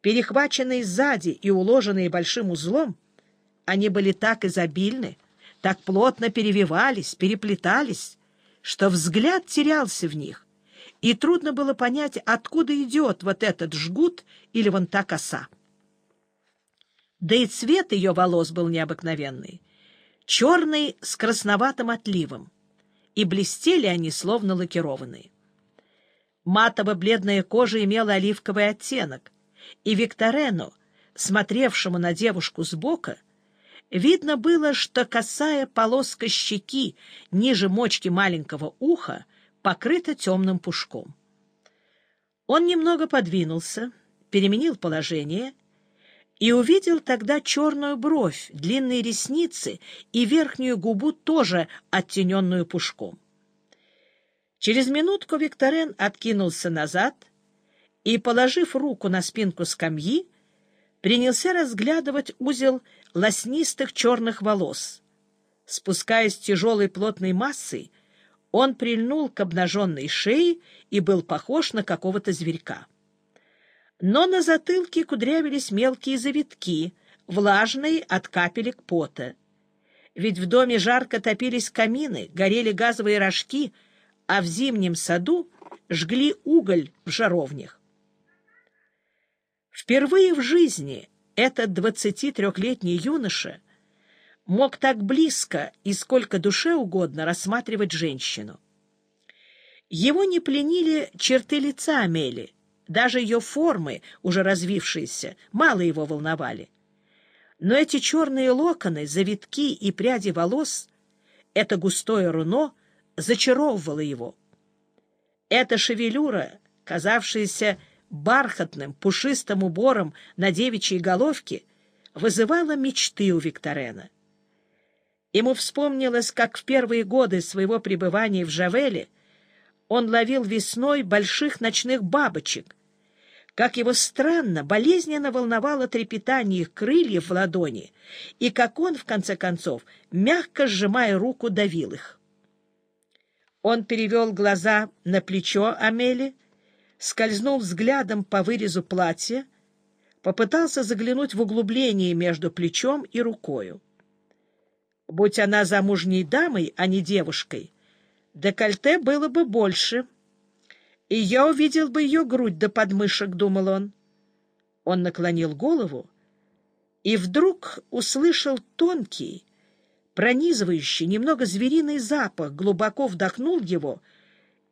Перехваченные сзади и уложенные большим узлом, они были так изобильны, так плотно перевивались, переплетались, что взгляд терялся в них, и трудно было понять, откуда идет вот этот жгут или вон та коса. Да и цвет ее волос был необыкновенный, черный с красноватым отливом, и блестели они, словно лакированные. Матово-бледная кожа имела оливковый оттенок, и Викторену, смотревшему на девушку сбока, видно было, что косая полоска щеки ниже мочки маленького уха покрыта темным пушком. Он немного подвинулся, переменил положение и увидел тогда черную бровь, длинные ресницы и верхнюю губу, тоже оттененную пушком. Через минутку Викторен откинулся назад и, положив руку на спинку скамьи, принялся разглядывать узел лоснистых черных волос. Спускаясь тяжелой плотной массой, он прильнул к обнаженной шее и был похож на какого-то зверька. Но на затылке кудрявились мелкие завитки, влажные от капелек пота. Ведь в доме жарко топились камины, горели газовые рожки, а в зимнем саду жгли уголь в жаровнях. Впервые в жизни этот 23-летний юноша мог так близко и сколько душе угодно рассматривать женщину. Его не пленили черты лица Амели, даже ее формы, уже развившиеся, мало его волновали. Но эти черные локоны, завитки и пряди волос, это густое руно зачаровывало его. Эта шевелюра, казавшаяся бархатным, пушистым убором на девичьей головке вызывала мечты у Викторена. Ему вспомнилось, как в первые годы своего пребывания в Жавеле он ловил весной больших ночных бабочек, как его странно, болезненно волновало трепетание их крыльев в ладони, и как он, в конце концов, мягко сжимая руку, давил их. Он перевел глаза на плечо Амели, скользнул взглядом по вырезу платья, попытался заглянуть в углубление между плечом и рукою. Будь она замужней дамой, а не девушкой, декольте было бы больше, и я увидел бы ее грудь до подмышек, — думал он. Он наклонил голову и вдруг услышал тонкий, пронизывающий, немного звериный запах, глубоко вдохнул его —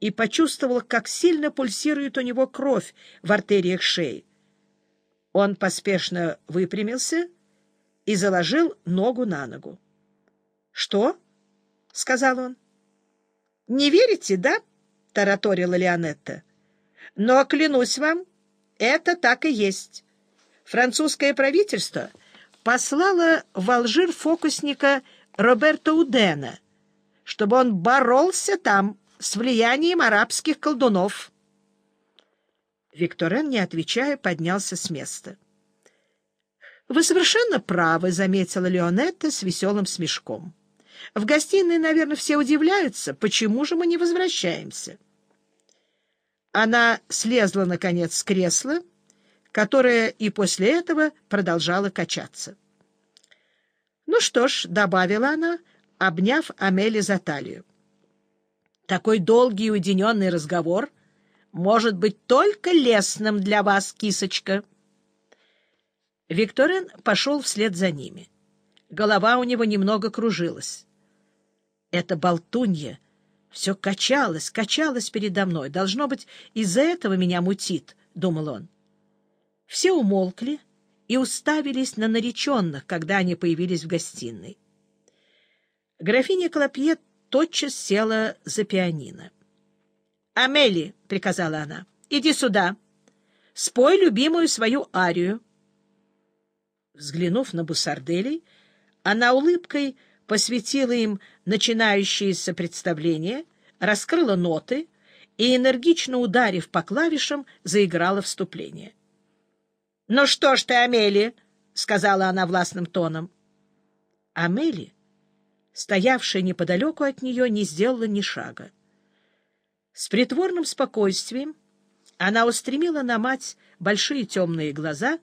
и почувствовал, как сильно пульсирует у него кровь в артериях шеи. Он поспешно выпрямился и заложил ногу на ногу. — Что? — сказал он. — Не верите, да? — тараторила Леонетта. — Но, клянусь вам, это так и есть. Французское правительство послало в Алжир фокусника Роберта Удена, чтобы он боролся там с влиянием арабских колдунов. Викторен, не отвечая, поднялся с места. — Вы совершенно правы, — заметила Леонетта с веселым смешком. — В гостиной, наверное, все удивляются, почему же мы не возвращаемся. Она слезла, наконец, с кресла, которое и после этого продолжало качаться. — Ну что ж, — добавила она, обняв Амели за талию. Такой долгий и уединенный разговор может быть только лестным для вас, кисочка. Викторин пошел вслед за ними. Голова у него немного кружилась. Это болтунья все качалось, качалось передо мной. Должно быть, из-за этого меня мутит, — думал он. Все умолкли и уставились на нареченных, когда они появились в гостиной. Графиня Клопье тотчас села за пианино. «Амели», — приказала она, — «иди сюда. Спой любимую свою арию». Взглянув на бусарделей, она улыбкой посвятила им начинающееся представление, раскрыла ноты и, энергично ударив по клавишам, заиграла вступление. «Ну что ж ты, Амели?» — сказала она властным тоном. Амели стоявшая неподалеку от нее, не сделала ни шага. С притворным спокойствием Она устремила на мать большие темные глаза